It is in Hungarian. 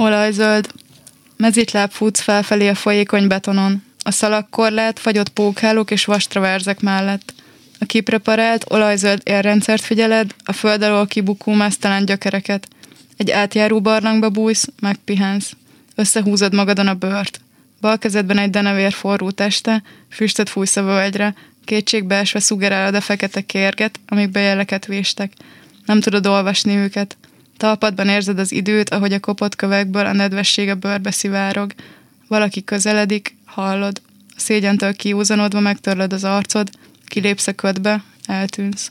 Olajzöld. Mezitláb futsz felfelé a folyékony betonon. A szalagkorlát, fagyott pókhálók és vastraverzek mellett. A kipreparált, olajzöld élrendszert figyeled, a föld alól kibukó mesztelen gyökereket. Egy átjáró barlangba bújsz, megpihensz. Összehúzod magadon a bőrt. Bal kezedben egy denevér forró teste, füstöt fújsz a völgyre, kétségbe esve szugerálod a fekete kérget, amikbe jeleket véstek. Nem tudod olvasni őket. Talpadban érzed az időt, ahogy a kopott kövekből a nedvesség a bőrbe szivárog. Valaki közeledik, hallod. A szégyentől kiúzanodva megtörlöd az arcod, kilépsz a ködbe, eltűnsz.